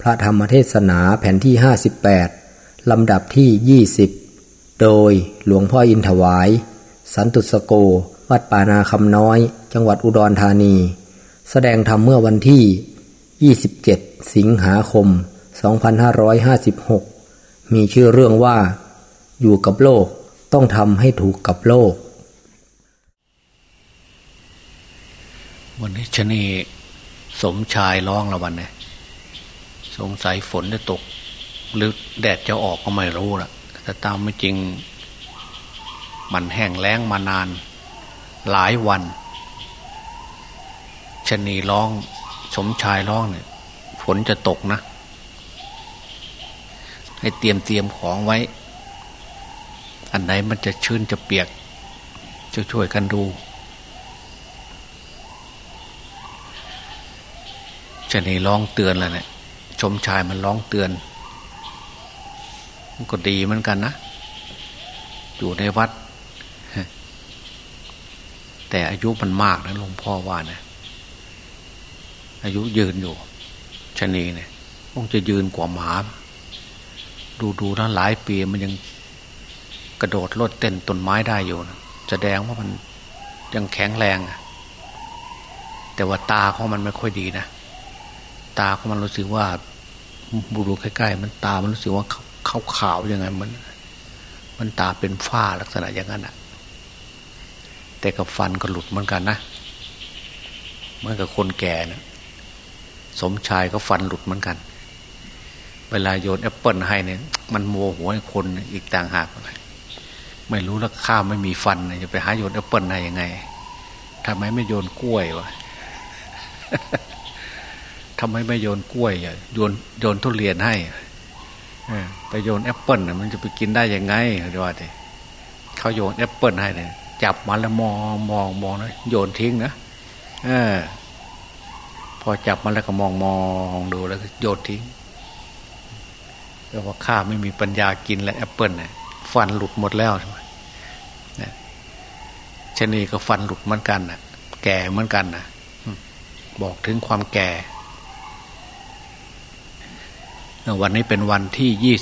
พระธรรมเทศนาแผ่นที่ 58 ลำดับที่ 20 โดยหลวงพ่ออินถวาย สันตุสโก วัดป่านาคำน้อย จังหวัดอุดรธานี แสดงธรรมเมื่อวันที่ 27 สิงหาคม 2556 มีชื่อเรื่องว่า อยู่กับโลกต้องทำให้ถูกกับโลก วันนี้ชนีสมชายร้องละวันเนี่ย สงสัยฝนจะตก หรือแดดจะออกก็ไม่รู้ละแต่ตามไม่จริง มันแห้งแล้งมานาน หลายวันชนีร้องสมชายร้องเนี่ยฝนจะตกนะ ให้เตรียมเตรียมของไว้ อันไหนมันจะชื้นจะเปียกจะช่วยกันดูชนีร้องเตือนแล้วเนี่ย ชมชายมันร้องเตือน ก็ดีเหมือนกันนะ อยู่ในวัด แต่อายุมันมากนะหลวงพ่อว่านะ อายุยืนอยู่ชนีเนี่ยคงจะยืนกว่าหมา ดูดูนะหลายปีมันยังกระโดดโลดเต้นต้นไม้ได้อยู่นะแสดงว่ามันยังแข็งแรง แต่ว่าตาของมันไม่ค่อยดีนะ ตาของมันรู้สึกว่าบูดูใกล้ๆมันตามันรู้สึกว่าขาวขาวยังไงมัน มันตาเป็นฝ้าลักษณะอย่างนั้นอะแต่กับฟันก็หลุดเหมือนกันนะเหมือนกับคนแก่นะสมชายก็ฟันหลุดเหมือนกัน เวลาโยนแอปเปิลให้เนี่ย มันโมโหให้คนอีกต่างหากไม่รู้แล้วข้าไม่มีฟันจะไปหาโยนแอปเปิลได้ยังไงทำไมไม่โยนกล้วยวะ ทำไมไม่โยนกล้วยโยนโยนทุเรียนให้ไปโยนแอปเปิลมันจะไปกินได้ยังไงเดี๋ยวดิเขาโยนแอปเปิลให้เนี่ยจับมาแล้วมองมองมองนะโยนทิ้งนะเออ พอจับมาแล้วก็มองมองดูแล้วก็โยนทิ้งแต่ว่าข้าไม่มีปัญญากินแล้วแอปเปิลเนี่ยฟันหลุดหมดแล้วใช่ไหมชนีก็ฟันหลุดเหมือนกันนะแก่เหมือนกันนะบอกถึงความแก่ วันนี้เป็นวันที่ยี่สิบ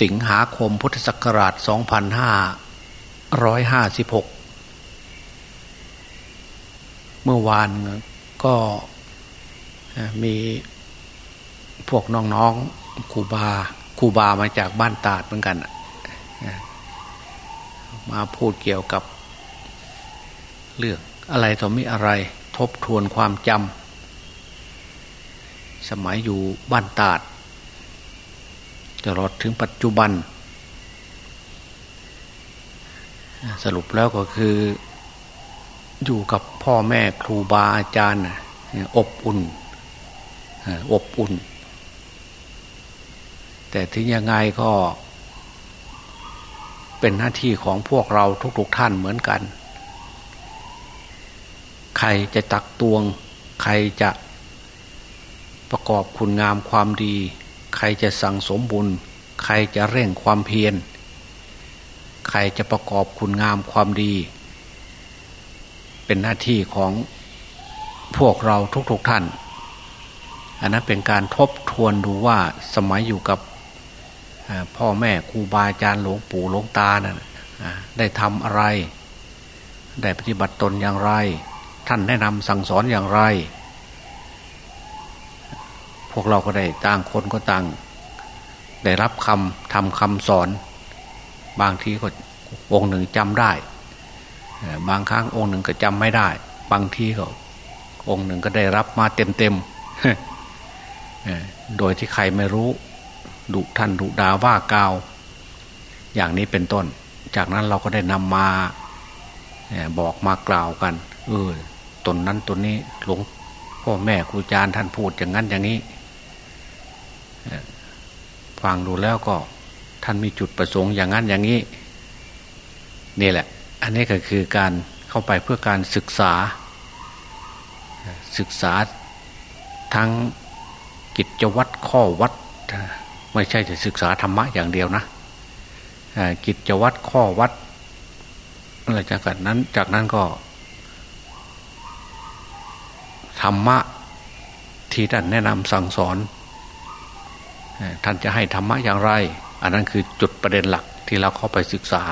สิงหาคมพุทธศักราชสองพันห้าร้อยห้าสิบหกเมื่อวานก็มีพวกน้องๆครูบาครูบามาจากบ้านตาดเหมือนกัน มาพูดเกี่ยวกับเรื่องอะไรต่อมีอะไรทบทวนความจำ สมัยอยู่บ้านตาดตลอดถึงปัจจุบัน สรุปแล้วก็คือ อยู่กับพ่อแม่ครูบาอาจารย์ อบอุ่นอบอุ่น แต่ถึงยังไงก็เป็นหน้าที่ของพวกเราทุกๆท่านเหมือนกัน ใครจะตักตวง ใครจะ ประกอบคุณงามความดี ใครจะสั่งสมบุญ ใครจะเร่งความเพียร ใครจะประกอบคุณงามความดี เป็นหน้าที่ของพวกเราทุกๆทท่าน อันนั้นเป็นการทบทวนดูว่าสมัยอยู่กับพ่อแม่ครูบาอาจารย์หลวงปู่หลวงตานะ่ะได้ทำอะไร ได้ปฏิบัติตนอย่างไร ท่านแนะนำสั่งสอนอย่างไร พวกเราก็ได้ต่างคนก็ต่าง ได้รับคำทำคำสอน บางทีก็องค์หนึ่งจำได้ บางครั้งองค์หนึ่งก็จำไม่ได้ บางทีก็องค์หนึ่งก็ได้รับมาเต็มเต็มโดยที่ใครไม่รู้ดุท่านดุดาว่ากาว อย่างนี้เป็นต้น จากนั้นเราก็ได้นำมาบอกมากล่าวกัน เออตนนั้นตนนี้หลวงพ่อแม่ครูอาจารย์ท่านพูดอย่างนั้นอย่างนี้ ฟังดูแล้วก็ท่านมีจุดประสงค์อย่างนั้นอย่างนี้ นี่แหละ อันนี้ก็คือการเข้าไปเพื่อการศึกษา ศึกษาทั้งกิจวัตรข้อวัด ไม่ใช่จะศึกษาธรรมะอย่างเดียวนะกิจวัตรข้อวัดอะไรจากนั้นจากนั้นก็ ธรรมะที่ท่านแนะนำสั่งสอน ท่านจะให้ธรรมะอย่างไร อันนั้นคือจุดประเด็นหลักที่เราเข้าไปศึกษา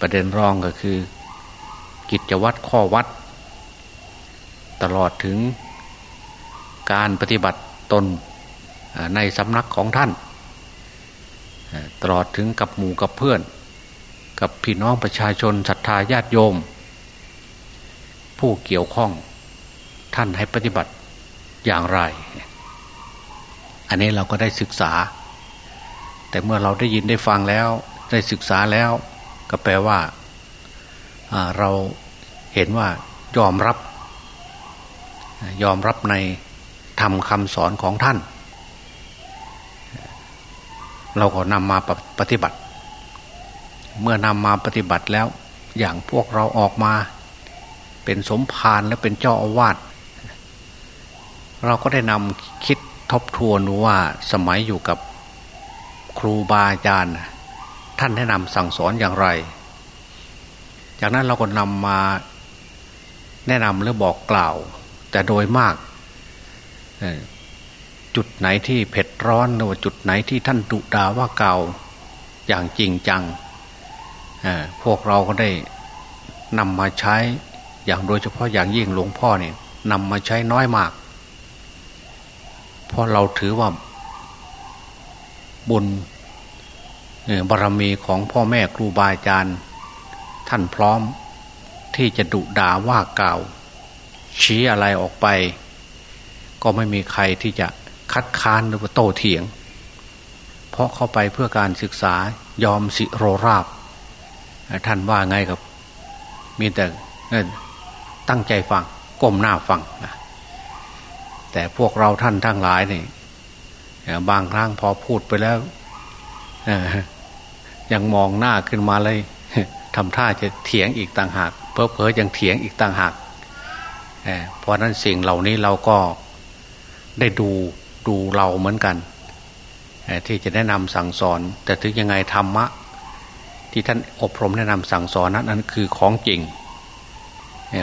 ประเด็นรองก็คือ กิจวัตรข้อวัด ตลอดถึงการปฏิบัติตนในสำนักของท่าน ตลอดถึงกับหมู่กับเพื่อน กับพี่น้องประชาชนศรัทธาญาติโยม ผู้เกี่ยวข้องท่านให้ปฏิบัติอย่างไร อันนี้เราก็ได้ศึกษา แต่เมื่อเราได้ยินได้ฟังแล้วได้ศึกษาแล้วก็แปลว่าเราเห็นว่ายอมรับ ยอมรับในทำคำสอนของท่าน เราก็นำมาปฏิบัติ เมื่อนำมาปฏิบัติแล้ว อย่างพวกเราออกมา เป็นสมภารและเป็นเจ้าอาวาสเราก็ได้นำคิด ทบทวนว่าสมัยอยู่กับครูบาอาจารย์ ท่านแนะนำสั่งสอนอย่างไร จากนั้นเราก็นำมาแนะนำหรือบอกกล่าว แต่โดยมาก จุดไหนที่เผ็ดร้อนหรือว่าจุดไหนที่ท่านดุดาว่าเก่าอย่างจริงจัง พวกเราก็ได้นำมาใช้อย่างโดยเฉพาะอย่างยิ่งหลวงพ่อเนี่ยนำมาใช้น้อยมาก เพราะเราถือว่าบุญบารรมีของพ่อแม่ครูบาอาจารย์ ท่านพร้อมที่จะดุด่าว่ากล่าว ชี้อะไรออกไป ก็ไม่มีใครที่จะคัดค้านหรือว่าโต้เถียง เพราะเข้าไปเพื่อการศึกษายอมสิโรราบ ท่านว่าไงกับ มีแต่ตั้งใจฟังก้มหน้าฟังนะ แต่พวกเราท่านทั้งหลายนี่บางครั้งพอพูดไปแล้วยังมองหน้าขึ้นมาเลยทำท่าจะเถียงอีกต่างหาก เพอเพอยังเถียงอีกต่างหากเพราะนั้นสิ่งเหล่านี้เราก็ได้ดูดูเราเหมือนกันที่จะแนะนำสั่งสอน แต่ถึงยังไงธรรมะ ที่ท่านอบรมแนะนำสั่งสอนนั้นนั้นคือของจริง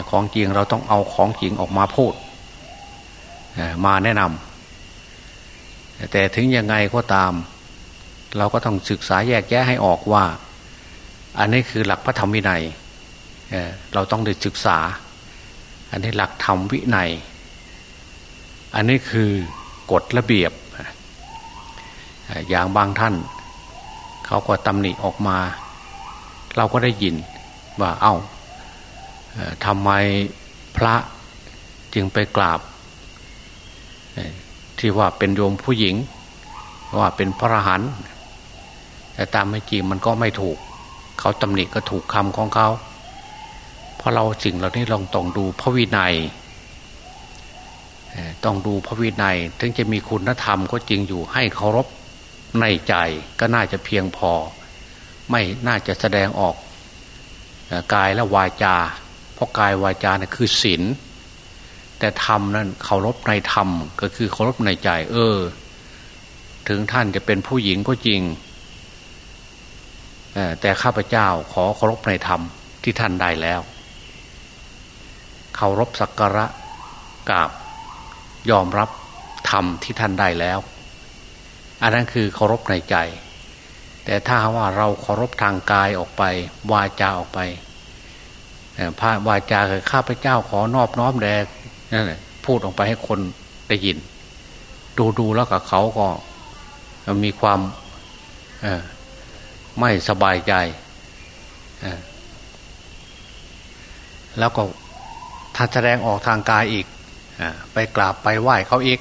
ของจริงเราต้องเอาของจริงออกมาพูด มาแนะนำแต่ถึงยังไงก็ตาม เราก็ต้องศึกษาแยกแยะให้ออกว่า อันนี้คือหลักพระธรรมวินัยเราต้องได้ศึกษา อันนี้หลักธรรมวินัย อันนี้คือกฎระเบียบ อย่างบางท่าน เขาก็ตำหนิออกมา เราก็ได้ยินว่าเอา้าทำไมพระจึงไปกราบ ที่ว่าเป็นโยมผู้หญิง ว่าเป็นพระรหันต์แต่ตามไม่จริงมันก็ไม่ถูก เขาตำหนิก็ถูกคำของเขาเพราะเราสิ่งเหล่านี้ลองต้องดูพระวินัยต้องดูพระวินัย ถึงจะมีคุณธรรมก็จริงอยู่ให้เคารพในใจก็น่าจะเพียงพอ ไม่น่าจะแสดงออกกายและวาจา เพราะกายวาจาเนี่ยคือศีล แต่ธรรมนั้นเคารพในธรรมก็คือเคารพในใจ เออ ถึงท่านจะเป็นผู้หญิงก็จริงแต่ข้าพเจ้าขอเคารพในธรรมที่ท่านได้แล้วเคารพสักการะกราบยอมรับธรรมที่ท่านได้แล้ว อันนั้นคือเคารพในใจ แต่ถ้าว่าเราเคารพทางกายออกไป วาจาออกไปพระวาจาคือข้าพเจ้าขอนอบน้อมแด่ นั่นแหละ พูดออกไปให้คนได้ยิน ดูดูแล้วกับเขาก็มีความไม่สบายใจแล้วก็ถ้าแสดงออกทางกายอีกอไปกราบไปไหว้เขาอีก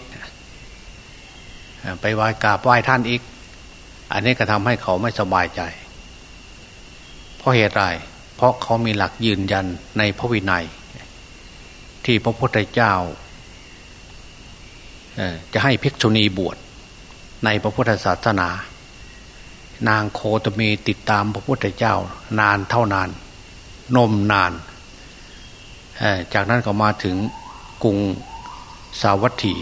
ไปไหว้กราบไหว้ท่านอีก อันนี้ก็ทำให้เขาไม่สบายใจ เพราะเหตุไรเพราะเขามีหลักยืนยันในพระวินัย ที่พระพุทธเจ้าจะให้ภิกษุณีบวชในพระพุทธศาสนา นางโคตมีติดตามพระพุทธเจ้า นานเท่านาน นมนาน จากนั้นก็มาถึงกรุงสาวัตถี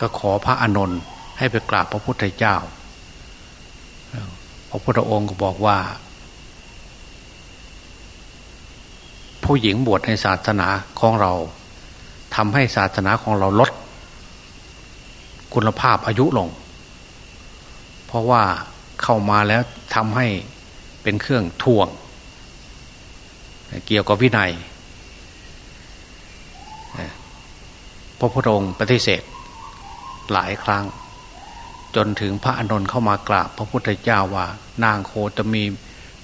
ก็ขอพระอานนท์ให้ไปกราบพระพุทธเจ้า พระพุทธองค์ก็บอกว่า ผู้หญิงบวชในศาสนาของเราทำให้ศาสนาของเราลด คุณภาพอายุลง เพราะว่าเข้ามาแล้วทำให้เป็นเครื่องทวง เกี่ยวกับวินัยพระพุทธองค์ปฏิเสธหลายครั้ง จนถึงพระอนนท์เข้ามากราบพระพุทธเจ้าว่า นางโคตมี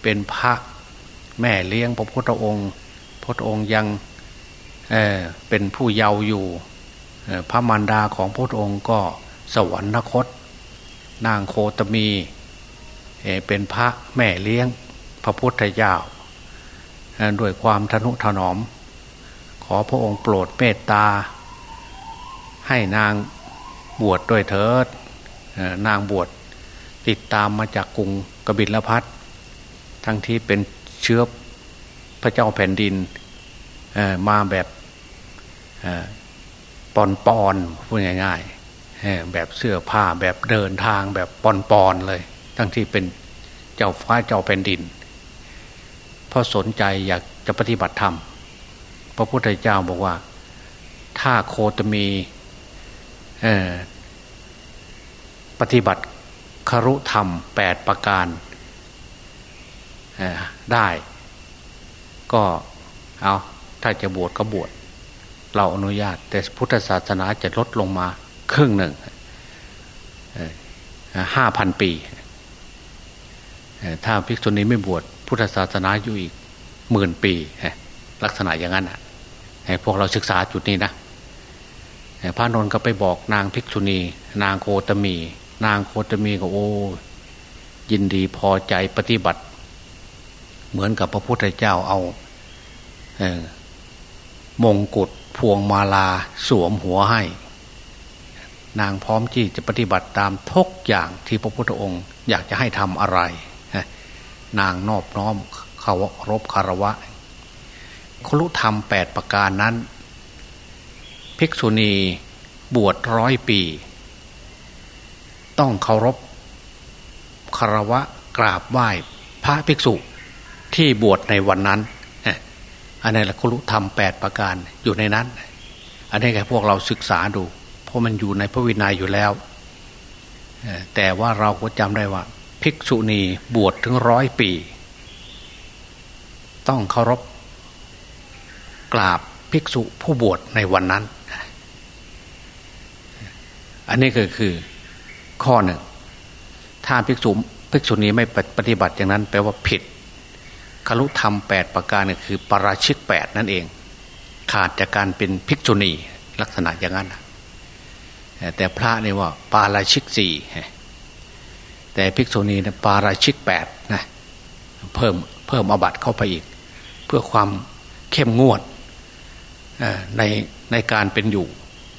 เป็นพระแม่เลี้ยงพระพุทธองค์ พระองค์ยังเเป็นผู้เยาว์อยู่พระมารดาของพระองค์ก็สวรรคต นางโคตมีเป็นพระแม่เลี้ยงพระพุทธเจ้าด้วยความทนุถนอม ขอพระองค์โปรดเมตตา ให้นางบวชดด้วยเถิดนางบวชติดตามมาจากกรุงกบิลพัททั้งที่เป็นเชื้อ พระเจ้าแผ่นดินมาแบบปอนปอนพูดง่ายๆแบบเสื้อผ้าแบบเดินทางแบบปอนปอนเลย ทั้งที่เป็นเจ้าฟ้าเจ้าแผ่นดินเพราะสนใจอยากจะปฏิบัติธรรม พระพุทธเจ้าบอกว่า ถ้าโคตมีปฏิบัติคารุธรรมแปดประการได้ ก็เอาถ้าจะบวชก็บวชเราอนุญาต แต่พุทธศาสนาจะลดลงมาครึ่งหนึ่งห้าพันปี ถ้าภิกษุณีไม่บวชพุทธศาสนาอยู่อีกหมื่นปี ลักษณะอย่างนั้นให้พวกเราศึกษาจุดนี้นะพระนนท์ก็ไปบอกนางภิกษุณี นางโคตมี นางโคตมีก็โอ้ยินดีพอใจปฏิบัติ เหมือนกับพระพุทธเจ้าเอา มงกุฎพวงมาลาสวมหัวให้ นางพร้อมที่จะปฏิบัติตามทุกอย่างที่พระพุทธองค์ อยากจะให้ทำอะไร นางนอบน้อมเคารพคารวะครุธรรมแปดประการนั้น ภิกษุณีบวชร้อยปี ต้องเคารพคารวะกราบไหว้พระภิกษุที่บวชในวันนั้น อันนี้แหละคุรุธรรมแปดประการอยู่ในนั้น อันนี้แค่พวกเราศึกษาดู เพราะมันอยู่ในพระวินัยอยู่แล้ว แต่ว่าเราก็จำได้ว่า ภิกษุณีบวชถึงร้อยปี ต้องเคารพกราบภิกษุผู้บวชในวันนั้น อันนี้ก็คือข้อหนึ่ง ถ้าภิกษุภิกษุณีไม่ปฏิบัติอย่างนั้นแปลว่าผิด คารุธรรมแปดประการนี่คือปราชิกแปดนั่นเอง ขาดจากการเป็นภิกษุณีลักษณะอย่างนั้นแต่พระนี่ว่า ปาราชิกสี่แต่ภิกษุณีนะปาราชิกแปดนะเพิ่มเพิ่มอบัตเข้าไปอีก เพื่อความเข้มงวดในในการเป็นอยู่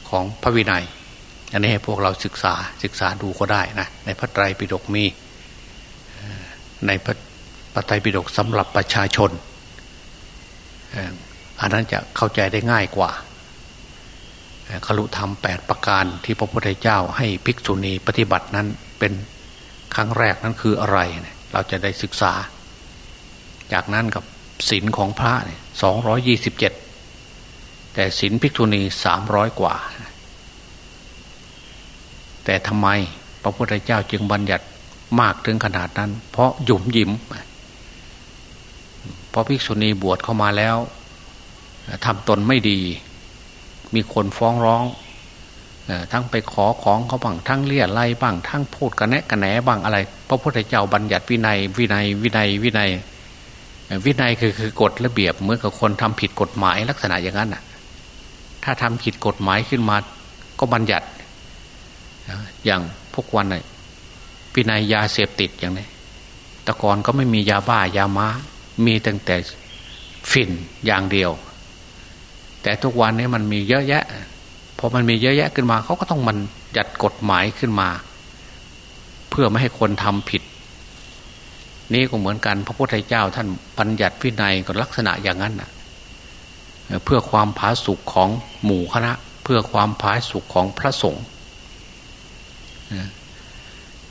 ของพระวินัย อันนี้ให้พวกเราศึกษาศึกษาดูก็ได้นะในพระไตรปิฎกมีในพระ พระไตรปิฎกสำหรับประชาชนอันนั้นจะเข้าใจได้ง่ายกว่าขลุธรรมแปดประการที่พระพุทธเจ้าให้ภิกษุณีปฏิบัตินั้นเป็นครั้งแรกนั้นคืออะไร เราจะได้ศึกษา จากนั้นกับศีลของพระเนี่ยสองร้อยี่สิบเจ็ดแต่ศีลภิกษุณีสามร้อยกว่า แต่ทำไมพระพุทธเจ้าจึงบัญญัติมากถึงขนาดนั้น เพราะหยุมยิ้ม พอภิกษุณีบวชเข้ามาแล้วทำตนไม่ดี มีคนฟ้องร้องทั้งไปขอของเขาบ้างทั้งเลี่ยไล่บ้างทั้งพูดกันแนะกันแหนบ้างอะไร พระพุทธเจ้าบัญญัติวินัยวินัยวินัยวินัยวินัยคือคือกฎระเบียบเหมือนกับคนทำผิดกฎหมายลักษณะอย่างนั้นอะ ถ้าทำผิดกฎหมายขึ้นมาก็บัญญัติอย่างพวกวันน่ยวินัยยาเสพติดอย่างนี้ตะกอนก็ไม่มียาบ้ายาม้า มีตั้งแต่ฝิ่นอย่างเดียว แต่ทุกวันนี้มันมีเยอะแยะพอมันมีเยอะแยะขึ้นมาเขาก็ต้องมันจัดกฎหมายขึ้นมา เพื่อไม่ให้คนทำผิด นี่ก็เหมือนกันพระพุทธเจ้าท่านปัญญัติวินัยก็ลักษณะอย่างนั้นนะเพื่อความผาสุกของหมู่คณะ เพื่อความผาสุกของพระสงฆ์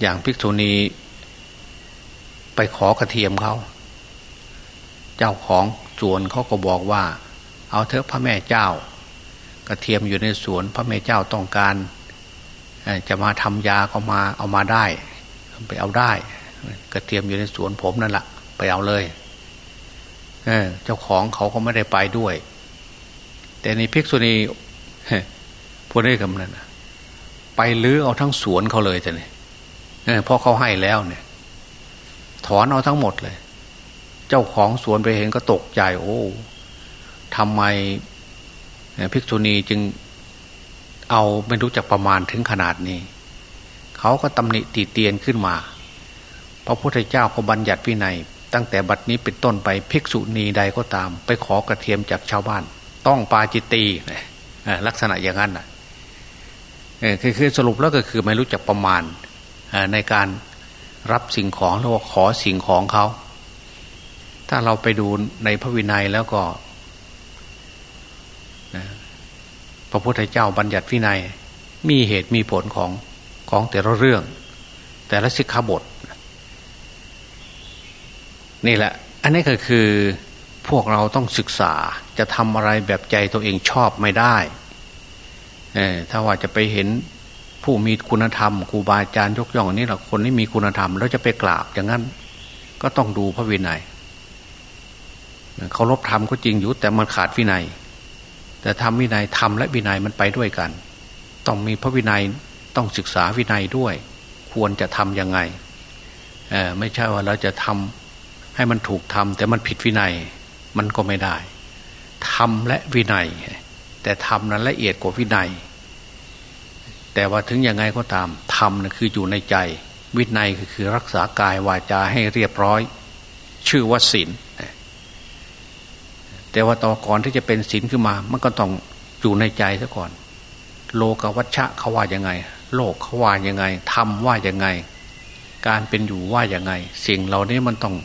อย่างภิกษุณีไปขอกระเทียมเขา เจ้าของสวนเขาก็บอกว่า เอาเถอะพระแม่เจ้า กระเทียมอยู่ในสวนพระแม่เจ้าต้องการจะมาทำยาก็มาเอามาได้ ไปเอาได้ กระเทียมอยู่ในสวนผมนั่นแหละไปเอาเลยเเจ้าของเขาก็ไม่ได้ไปด้วย แต่ในภิกษุณีพูดได้กับนั้นไปลื้อเอาทั้งสวนเขาเลยแต่เนี่ยพราะเขาให้แล้วเนี่ย ถอนเอาทั้งหมดเลย เจ้าของสวนไปเห็นก็ตกใจ โอ้ทำไมภิกษุณีจึงเอาไม่รู้จักประมาณถึงขนาดนี้ เขาก็ตำหนิตีเตียนขึ้นมา พระพุทธเจ้าก็บัญญัติวินัย ตั้งแต่บัดนี้เป็นต้นไปภิกษุณีใดก็ตาม ไปขอกระเทียมจากชาวบ้าน ต้องปาจิตตีลักษณะอย่างนั้นนะคือคือสรุปแล้วก็คือไม่รู้จักประมาณในการรับสิ่งของหรือว่าขอสิ่งของเขา ถ้าเราไปดูในพระวินัยแล้วก็พระพุทธเจ้าบัญญัติวินัย มีเหตุมีผลของของแต่ละเรื่อง แต่ละสิกขาบท นี่แหละ อันนี้ก็คือพวกเราต้องศึกษาจะทำอะไรแบบใจตัวเองชอบไม่ได้ ถ้าว่าจะไปเห็นผู้มีคุณธรรมครูบาอาจารย์ยกย่องอันนี้แหละคนที่มีคุณธรรมแล้วจะไปกราบอย่างนั้น ก็ต้องดูพระวินัย เขารบธรรมก็จริงอยู่ แต่มันขาดวินัย แต่ทำวินัยทำและวินัยมันไปด้วยกัน ต้องมีพระวินัยต้องศึกษาวินัยด้วย ควรจะทํำยังไงไม่ใช่ว่าเราจะทำให้มันถูกทำแต่มันผิดวินัยมันก็ไม่ได้ทำและวินัย แต่ทำนั้นละเอียดกว่าวินัย แต่ว่าถึงยังไงก็ตามธรรมนะคืออยู่ในใจ วินัยก็คือรักษากายวาจาให้เรียบร้อย ชื่อว่าศีล แต่ว่าต่อก่อนที่จะเป็นศีลขึ้นมา มันก็ต้องอยู่ในใจซะก่อน โลกวัชชะเขาว่ายังไง โลกเขาว่ายังไงธรรมว่ายังไง การเป็นอยู่ว่ายังไง สิ่งเหล่านี้มันต้อง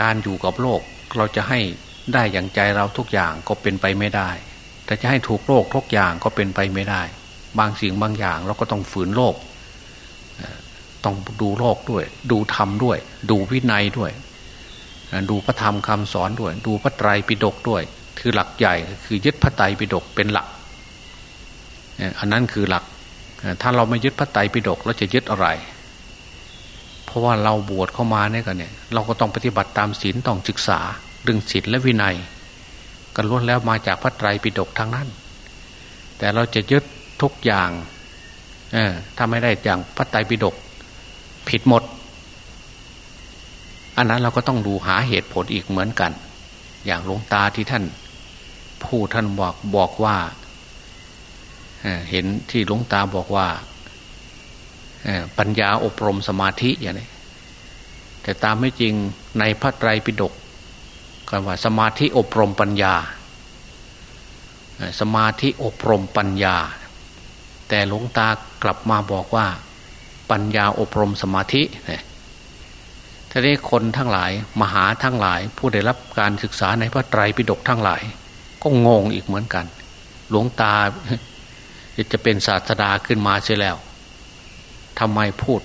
การอยู่กับโลก เราจะให้ได้อย่างใจเราทุกอย่างก็เป็นไปไม่ได้แต่จะให้ถูกโลกทุกอย่างก็เป็นไปไม่ได้ บางสิ่งบางอย่างเราก็ต้องฝืนโลก ต้องดูโลกด้วย ดูธรรมด้วย ดูวินัยด้วย ดูพระธรรมคำสอนด้วย ดูพระไตรปิฎกด้วย คือหลักใหญ่คือยึดพระไตรปิฎกเป็นหลักอันนั้นคือหลัก ถ้าเราไม่ยึดพระไตรปิฎกเราจะยึดอะไร เพราะว่าเราบวชเข้ามาเนี่ยกันเนี่ย เราก็ต้องปฏิบัติตามศีลต้องศึกษาเรื่องศีลและวินัยกันล้วนแล้วมาจากพระไตรปิฎกทั้งนั้น แต่เราจะยึดทุกอย่างเออถ้าไม่ได้อย่างพระไตรปิฎกผิดหมด อันนั้นเราก็ต้องดูหาเหตุผลอีกเหมือนกัน อย่างหลวงตาที่ท่าน ผู้ท่านบอกบอกว่าเห็นที่หลวงตาบอกว่าปัญญาอบรมสมาธิอย่างนี้แต่ตามไม่จริงในพระไตรปิฎกกันว่าสมาธิอบรมปัญญา สมาธิอบรมปัญญา แต่หลวงตากลับมาบอกว่า ปัญญาอบรมสมาธิเนี่ย ทนี้คนทั้งหลาย มหาทั้งหลาย ผู้ได้รับการศึกษาในพระไตรปิฎกทั้งหลาย ก็งงอีกเหมือนกัน หลวงตาจะเป็นศาสดาขึ้นมาเสียแล้วทำไมพูด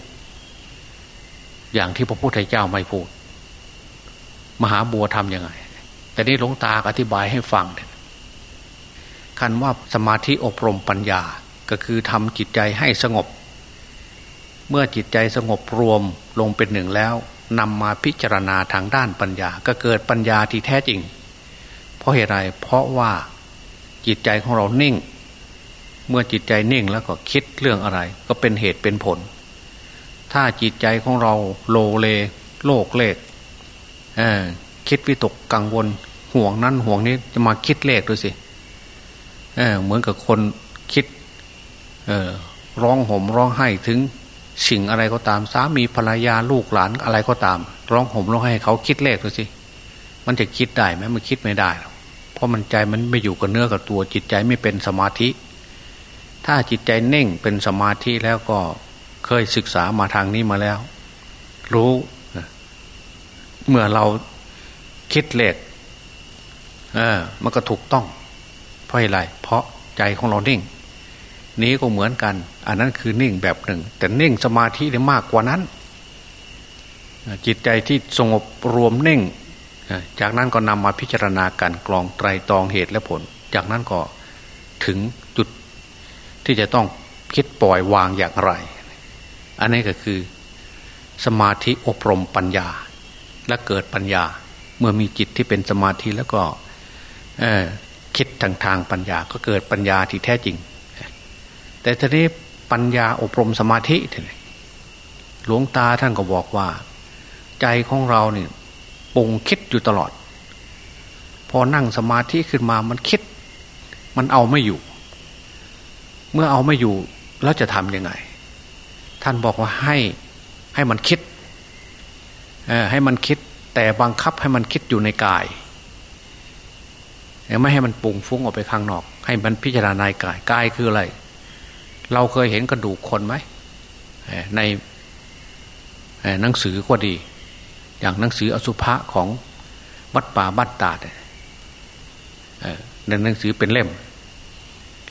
อย่างที่พระพุทธเจ้าไม่พูด มหาบัวทำยังไง แต่นี้หลวงตาอธิบายให้ฟังคันว่าสมาธิอบรมปัญญาก็คือทำจิตใจให้สงบ เมื่อจิตใจสงบรวมลงเป็นหนึ่งแล้ว นำมาพิจารณาทางด้านปัญญา ก็เกิดปัญญาที่แท้จริง เพราะเหตุไรเพราะว่าจิตใจของเรานิ่ง เมื่อจิตใจนิ่งแล้วก็คิดเรื่องอะไร ก็เป็นเหตุเป็นผล ถ้าจิตใจของเราโลเล โลกเลขคิดวิตกกังวล ห่วงนั้นห่วงนี้จะมาคิดเลขดูสิเเหมือนกับคนคิดร้องห่มร้องไห้ถึง สิ่งอะไรก็ตามสามีภรรยาลูกหลานอะไรก็ตาม ร้องห่มร้องไห้เขาคิดเลขดูสิมันจะคิดได้ไหมมันคิดไม่ได้เพราะมันใจมันไม่อยู่กับเนื้อกับตัวจิตใจไม่เป็นสมาธิ ถ้าจิตใจเน่งเป็นสมาธิแล้วก็เคยศึกษามาทางนี้มาแล้ว รู้เมื่อเราคิดเลขเออ มันก็ถูกต้อง เพราะอะไรเพราะใจของเราเน่ง นี้ก็เหมือนกัน อันนั้นคือนิ่งแบบหนึ่ง แต่นิ่งสมาธิได้มากกว่านั้น จิตใจที่สงบรวมนิ่ง จากนั้นก็นำมาพิจารณาการกรองไตรตองเหตุและผล จากนั้นก็ถึงจุดที่จะต้องคิดปล่อยวางอย่างไร อันนี้ก็คือสมาธิอบรมปัญญา และเกิดปัญญา เมื่อมีจิตที่เป็นสมาธิแล้วก็คิดทางทางปัญญาก็เกิดปัญญาที่แท้จริง แต่ทีนี้ปัญญาอบรมสมาธิทีนี้หลวงตาท่านก็บอกว่า ใจของเราเนี่ยปุงคิดอยู่ตลอด พอนั่งสมาธิขึ้นมามันคิด มันเอาไม่อยู่ เมื่อเอาไม่อยู่แล้วจะทำยังไง ท่านบอกว่าให้ให้มันคิดให้มันคิด แต่บังคับให้มันคิดอยู่ในกายไม่ให้มันปุงฟุ้งออกไปข้างนอก ให้มันพิจารณากายกายคืออะไร เราเคยเห็นกระดูกคนไหมในหนังสือก็ดี อย่างหนังสืออสุภะของวัดป่าบ้านตาดในหนังสือเป็นเล่ม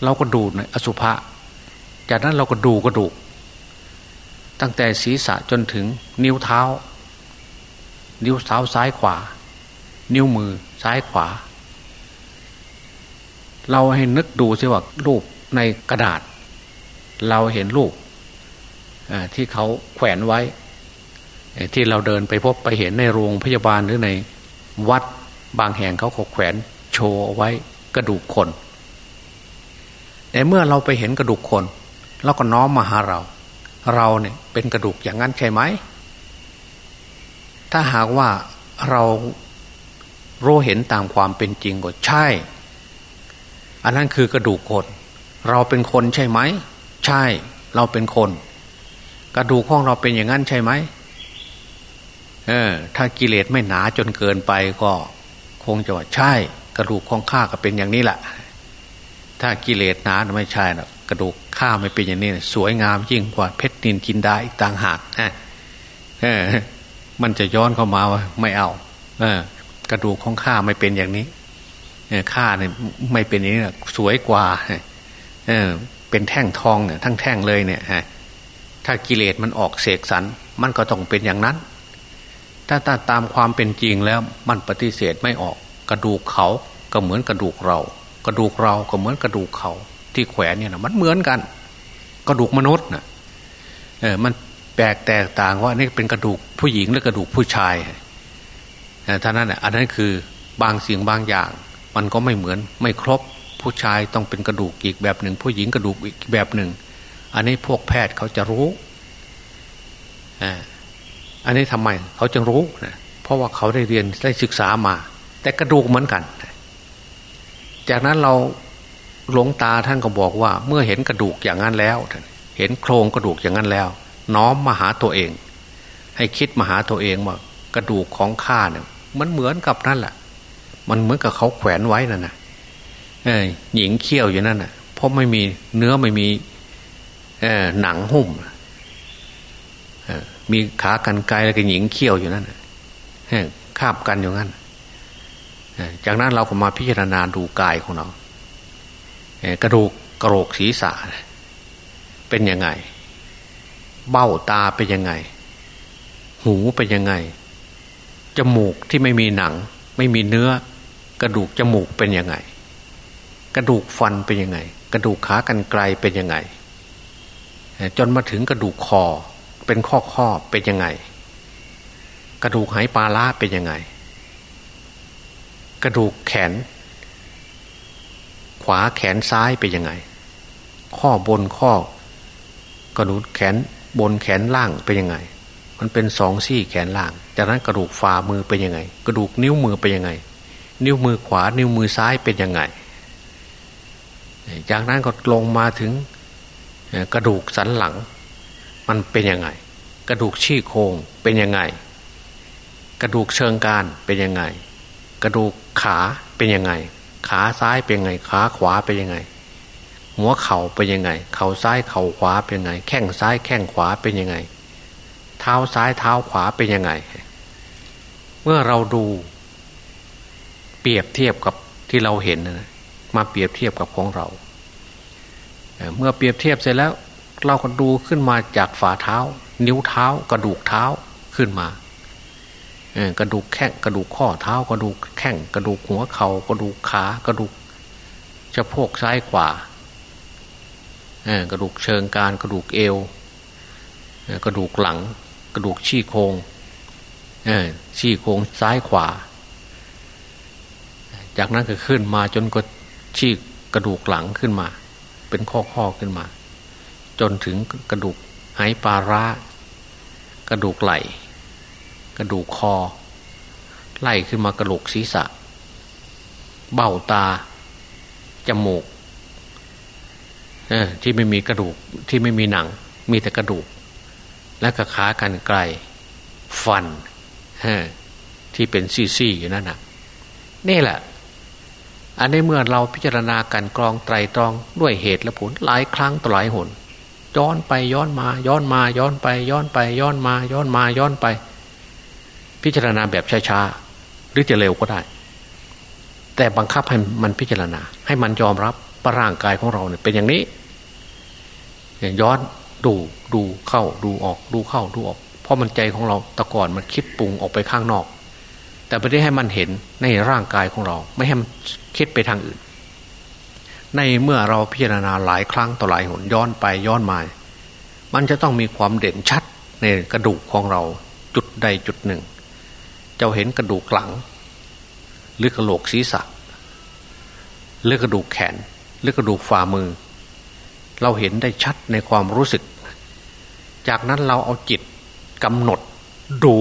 เราก็ดูอสุภะจากนั้นเราก็ดูกระดูก ตั้งแต่ศีรษะจนถึงนิ้วเท้า นิ้วเท้าซ้ายขวา นิ้วมือซ้ายขวา เราให้นึกดูสิว่ารูปในกระดาษ เราเห็นรูปที่เขาแขวนไว้ ที่เราเดินไปพบไปเห็นในโรงพยาบาลหรือในวัดบางแห่งเขาแขวนโชว์เอาไว้กระดูกคนแต่เมื่อเราไปเห็นกระดูกคนเราก็น้อมมาหาเรา เราเนี่ยเป็นกระดูกอย่างนั้นใช่ไหม ถ้าหากว่าเรารู้เห็นตามความเป็นจริงก็ใช่ อันนั้นคือกระดูกคน เราเป็นคนใช่ไหม ใช่เราเป็นคน กระดูกของเราเป็นอย่างนั้นใช่ไหมเออ ถ้ากิเลสไม่หนาจนเกินไปก็คงจะว่าใช่ กระดูกของข้าก็เป็นอย่างนี้แหละถ้ากิเลสหนาไม่ใช่นะกระดูกข้าไม่เป็นอย่างนี้สวยงามยิ่งกว่าเพชรนินกินได้อีกต่างหากนะเออ มันจะย้อนเข้ามาว่าไม่เอา เออ กระดูกของข้าไม่เป็นอย่างนี้ข้าเนี่ยไม่เป็นอย่างนี้สวยกว่าเออ เป็นแท่งทองเนี่ยทั้งแท่งเลยเนี่ยฮะถ้ากิเลสมันออกเสกสรรมันก็ต้องเป็นอย่างนั้น ถ้าตามความเป็นจริงแล้วมันปฏิเสธไม่ออก กระดูกเขาก็เหมือนกระดูกเรา กระดูกเราก็เหมือนกระดูกเขา ที่แขวนเนี่ยนะมันเหมือนกัน กระดูกมนุษย์นะเออมันแปลกแตกต่างว่านี่เป็นกระดูกผู้หญิงหรือกระดูกผู้ชายท่านั้นอะอันนั้นคือบางสิ่งบางอย่าง มันก็ไม่เหมือนไม่ครบ ผู้ชายต้องเป็นกระดูกอีกแบบหนึ่ง ผู้หญิงกระดูกอีกแบบหนึ่ง อันนี้พวกแพทย์เขาจะรู้อันนี้ทำไมเขาจึงรู้นะเพราะว่าเขาได้เรียนได้ศึกษามา แต่กระดูกเหมือนกัน จากนั้นเราหลวงตาท่านก็บอกว่า เมื่อเห็นกระดูกอย่างนั้นแล้ว เห็นโครงกระดูกอย่างนั้นแล้ว น้อมมาหาตัวเอง ให้คิดมาหาตัวเองว่ากระดูกของข้าเนี่ยมันเหมือนกับนั่นแหละมันเหมือนกับเขาแขวนไว้นั่นนะ หญิงเขี้ยวอยู่นั่นน่ะเพราะไม่มีเนื้อไม่มีหนังหุ้มมีขากันไกลแล้วก็หญิงเขี้ยวอยู่นั่นคาบกันอยู่นั่นจากนั้นเราก็มาพิจารณาดูกายของเรากระดูกกระโหลกศีรษะเป็นยังไง เบ้าตาเป็นยังไง หูเป็นยังไง จมูกที่ไม่มีหนัง ไม่มีเนื้อ กระดูกจมูกเป็นยังไง กระดูกฟันเป็นยังไง กระดูกขากันไกลเป็นยังไง จนมาถึงกระดูกคอเป็นข้อข้อเป็นยังไง กระดูกหายปลาล่าเป็นยังไง กระดูกแขน ขวาแขนซ้ายเป็นยังไง ข้อบนข้อกระดูกแขนบนแขนล่างเป็นยังไง มันเป็นสองซี่แขนล่าง จากนั้นกระดูกฝ่ามือเป็นยังไง กระดูกนิ้วมือเป็นยังไง นิ้วมือขวา นิ้วมือซ้ายเป็นยังไง จากนั้นก็ลงมาถึงกระดูกสันหลัง มันเป็นยังไง กระดูกชี้โครงเป็นยังไง กระดูกเชิงการเป็นยังไง กระดูกขาเป็นยังไง ขาซ้ายเป็นยังไง ขาขวาเป็นยังไง หัวเข่าเป็นยังไง เข่าซ้ายเข่าขวาเป็นยังไง แข้งซ้ายแข้งขวาเป็นยังไง เท้าซ้ายเท้าขวาเป็นยังไง เมื่อเราดูเปรียบเทียบกับที่เราเห็นนะ มาเปรียบเทียบกับของเรา เมื่อเปรียบเทียบเสร็จแล้ว เราก็ดูขึ้นมาจากฝ่าเท้า นิ้วเท้ากระดูกเท้าขึ้นมากระดูกแข้งกระดูกข้อเท้ากระดูกแข้งกระดูกหัวเขา่ากระดูกขากระดูกสะโพกซ้ายขวากระดูกเชิงการกระดูกเอวกระดูกหลัง กระดูกชี้โครงชี้โครงซ้ายขวา จากนั้นก็ขึ้นมาจนก็ ชี้กระดูกหลังขึ้นมา เป็นข้อข้อขึ้นมา จนถึงกระดูกไหปลาร้ากระดูกไหล่กระดูกคอ ไล่ขึ้นมากระโหลกศีรษะ เบ้าตา จมูกที่ไม่มีกระดูกที่ไม่มีหนัง มีแต่กระดูก และกระขากันไกล ฟันที่เป็นซี่ๆอยู่นั่นนะนี่แหละ อันนี้เมื่อเราพิจารณาการกรองไตรตรองด้วยเหตุและผลหลายครั้งต่อหลายหน ย้อนไปย้อนมา ย้อนมาย้อนไป ย้อนไป ย้อนมา ย้อนมาย้อนไป พิจารณาแบบช้าๆหรือจะเร็วก็ได้ แต่บังคับให้มันพิจารณา ให้มันยอมรับว่าร่างกายของเราเนี่ยเป็นอย่างนี้ย้อนดูดูเข้าดูออก ดูเข้าดูออก เพราะมันใจของเราตะก่อนมันคิดปรุงออกไปข้างนอก แต่ไม่ได้ให้มันเห็นในร่างกายของเรา ไม่ให้มันคิดไปทางอื่น ในเมื่อเราพิจารณาหลายครั้งต่อหลายหนย้อนไปย้อนมา มันจะต้องมีความเด่นชัดในกระดูกของเราจุดใดจุดหนึ่งเจ้าเห็นกระดูกหลัง หรือกระโหลกศีรษะหรือกระดูกแขน หรือกระดูกฝ่ามือ เราเห็นได้ชัดในความรู้สึก จากนั้นเราเอาจิตกำหนดดู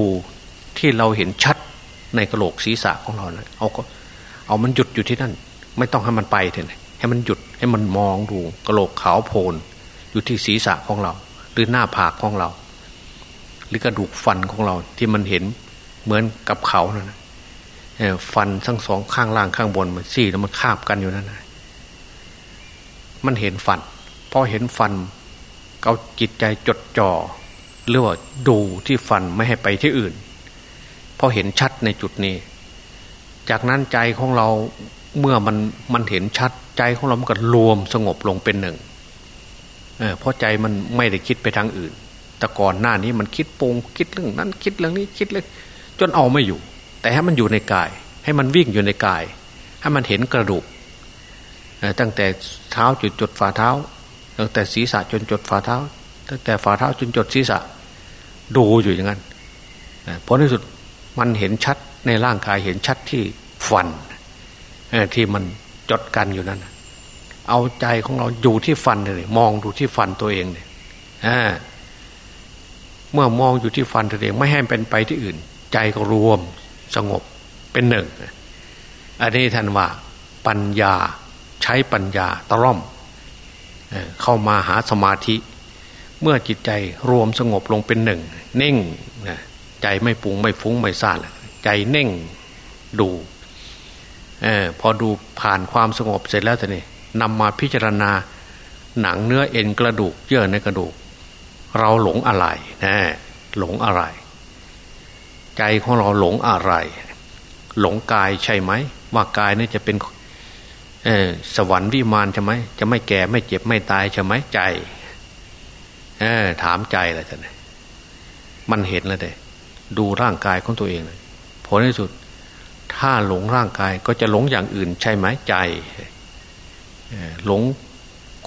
ที่เราเห็นชัด ในกระโหลกศีรษะของเรานะเอาก็เอามันหยุดอยู่ที่นั่น ไม่ต้องให้มันไปเถอะให้มันหยุดให้มันมองดูกระโหลกขาวโพลนอยู่ที่ศีรษะของเรา หรือหน้าผากของเรา หรือกระดูกฟันของเราที่มันเห็นเหมือนกับเขานะ่ะฟันทั้งสองข้างล่างข้างบนมันซี่แล้วมันคาบกันอยู่นั่นนะมันเห็นฟันพอเห็นฟันเอาจิตใจจดจ่อหรือว่าดูที่ฟันไม่ให้ไปที่อื่น พอเห็นชัดในจุดนี้ จากนั้นใจของเราเมื่อมันมันเห็นชัดใจของเรามันก็รวมสงบลงเป็นหนึ่งเเพราะใจมันไม่ได้คิดไปทางอื่น แต่ก่อนหน้านี้มันคิดปงคิดเรื่องนั้นคิดเรื่องนี้คิดเรื่องจนเอาไม่อยู่ แต่ให้มันอยู่ในกาย ให้มันวิ่งอยู่ในกาย ให้มันเห็นกระดูกตั้งแต่เท้าจุดจุดฝ่าเท้า ตั้งแต่ศีรษะจนจดฝ่าเท้า ตั้งแต่ฝ่าเท้าจนจดศีรษะ ดูอยู่อย่างนั้นผลที่สุด มันเห็นชัดในร่างกายเห็นชัดที่ฟันที่มันจดกันอยู่นั้นเอาใจของเราอยู่ที่ฟันเลยมองดูที่ฟันตัวเองเนี่ยเมื่อมองอยู่ที่ฟันตัวเอง ไม่ให้เป็นไปที่อื่น ใจก็รวมสงบเป็นหนึ่งอันนี้ท่านว่า ปัญญาใช้ปัญญาตร่อมเข้ามาหาสมาธิ เมื่อจิตใจรวมสงบลงเป็นหนึ่งเน่ง ใจไม่ปุงไม่ฟุ้งไม่ซ่านใจเน่งดูอพอดูผ่านความสงบเสร็จแล้วแต่นี่นำมาพิจารณาหนังเนื้อเอ็นกระดูก เยื่อในกระดูก เราหลงอะไรนะหลงอะไร ใจของเราหลงอะไร หลงกายใช่ไหม ว่ากายนี่จะเป็นเออสวรรค์วิมานใช่ไหมจะไม่แก่ไม่เจ็บไม่ตายใช่ไหมใจเออถามใจแหละท่านมันเห็นแล้วเด้ ดูร่างกายของตัวเองเลยผลที่สุด ถ้าหลงร่างกายก็จะหลงอย่างอื่น ใช่ไหมใจหลง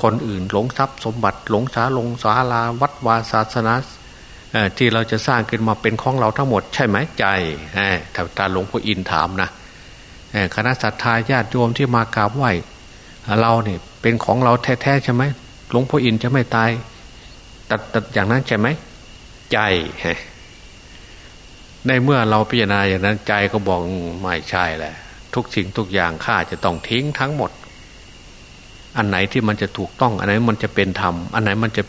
คนอื่น หลงทรัพย์สมบัติ หลงสาลงสาลาวัดวาศาสนาที่เราจะสร้างขึ้นมาเป็นของเราทั้งหมด ใช่ไหมใจถ้าตาหลวงพ่ออินถามนะคณะสัตยาญาติโยมที่มากราบไหว้เราเนี่ยเป็นของเราแท้ๆใช่ไหมหลวงพ่ออินจะไม่ตายตัดตัดอย่างนั้นใช่ไหมใจ ในเมื่อเราพิจารณาอย่างนั้นใจก็บอกไม่ใช่แหละ ทุกสิ่งทุกอย่างข้าจะต้องทิ้งทั้งหมด อันไหนที่มันจะถูกต้อง อันไหนมันจะเป็นธรรม อันไหนมันจะ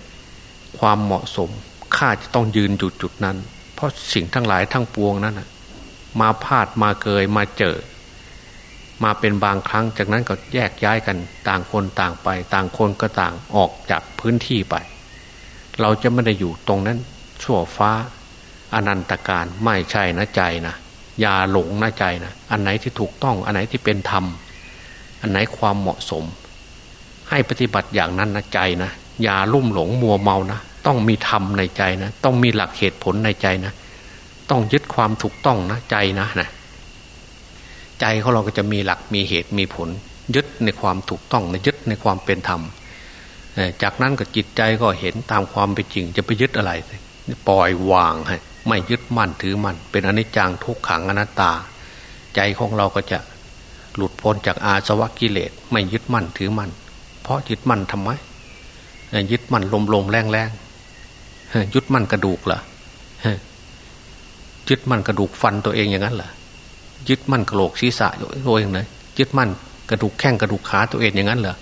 ความเหมาะสมข้าจะต้องยืนจุดจุดนั้น เพราะสิ่งทั้งหลายทั้งปวงนั้นมาพาดมาเกยมาเจอ มาเป็นบางครั้งจากนั้นก็แยกย้ายกัน ต่างคนต่างไป ต่างคนก็ต่างออกจากพื้นที่ไป เราจะไม่ได้อยู่ตรงนั้นชั่วฟ้า อนันตการไม่ใช่นะใจนะอย่าหลงนะใจนะอันไหนที่ถูกต้อง อันไหนที่เป็นธรรม อันไหนความเหมาะสม ให้ปฏิบัติอย่างนั้นนะใจนะอย่าลุ่มหลงมัวเมานะต้องมีธรรมในใจนะต้องมีหลักเหตุผลในใจนะ ต้องยึดความถูกต้องนะใจนะนะใจของเราก็จะมีหลักมีเหตุมีผล ยึดในความถูกต้องในยึดในความเป็นธรรมจากนั้นก็จิตใจก็เห็นตามความเป็นจริง จะไปยึดอะไรปล่อยวางให้ ไม่ยึดมั่นถือมั่นเป็นอนิจจังทุกขังอนัตตา ใจของเราก็จะหลุดพ้นจากอาสวะกิเลส ไม่ยึดมั่นถือมั่นเพราะยึดมั่นทำไมยึดมั่นลมลมแรงแรงยึดมั่นกระดูกเหรอยึดมั่นกระดูกฟันตัวเองอย่างนั้นเหรอยึดมั่นกระโหลกศีรษะตัวเองเลยยึดมั่นกระดูกแข้งกระดูกขาตัวเองอย่างนั้นเหรอ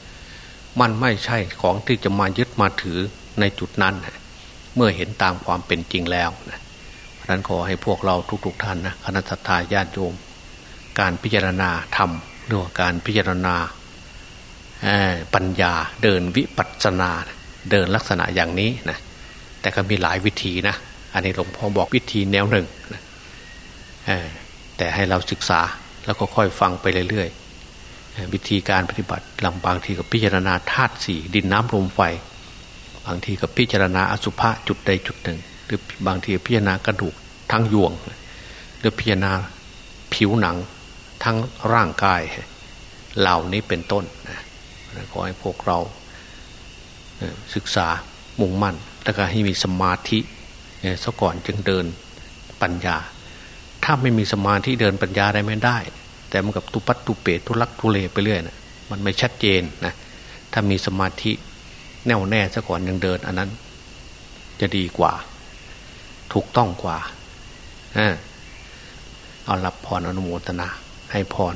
มันไม่ใช่ของที่จะมายึดมาถือในจุดนั้น เมื่อเห็นตามความเป็นจริงแล้วนะ นั้นขอให้พวกเราทุกๆท่านนะคณะทาญาติโยม การพิจารณาธรรมหรือว่าการพิจารณาปัญญาเดินวิปัสสนาเดินลักษณะอย่างนี้นะแต่ก็มีหลายวิธีนะอันนี้หลวงพ่อบอกวิธีแนวหนึ่งนะแต่ให้เราศึกษาแล้วก็ค่อยฟังไปเรื่อยๆวิธีการปฏิบัติลำบางทีกับพิจารณาธาตุสี่ดินน้ำลมไฟ บางทีกับพิจารณาอสุภะจุดใดจุดหนึ่ง หรือบางทีพิจารณากระดูก ทั้งยวงหรือพิจารณาผิวหนังทั้งร่างกาย เหล่านี้เป็นต้นนะขอให้พวกเราศึกษามุ่งมั่น แล้วก็ให้มีสมาธิซะก่อนจึงเดินปัญญา ถ้าไม่มีสมาธิเดินปัญญาได้ไม่ได้ แต่มันกับตุปัตตุเปตุลักทุเลไปเรื่อยนะมันไม่ชัดเจนนะถ้ามีสมาธิแน่วแน่ซะก่อนยังเดิน อันนั้น จะดีกว่า ถูกต้องกว่า เอารับพรอนุโมทนา ให้พร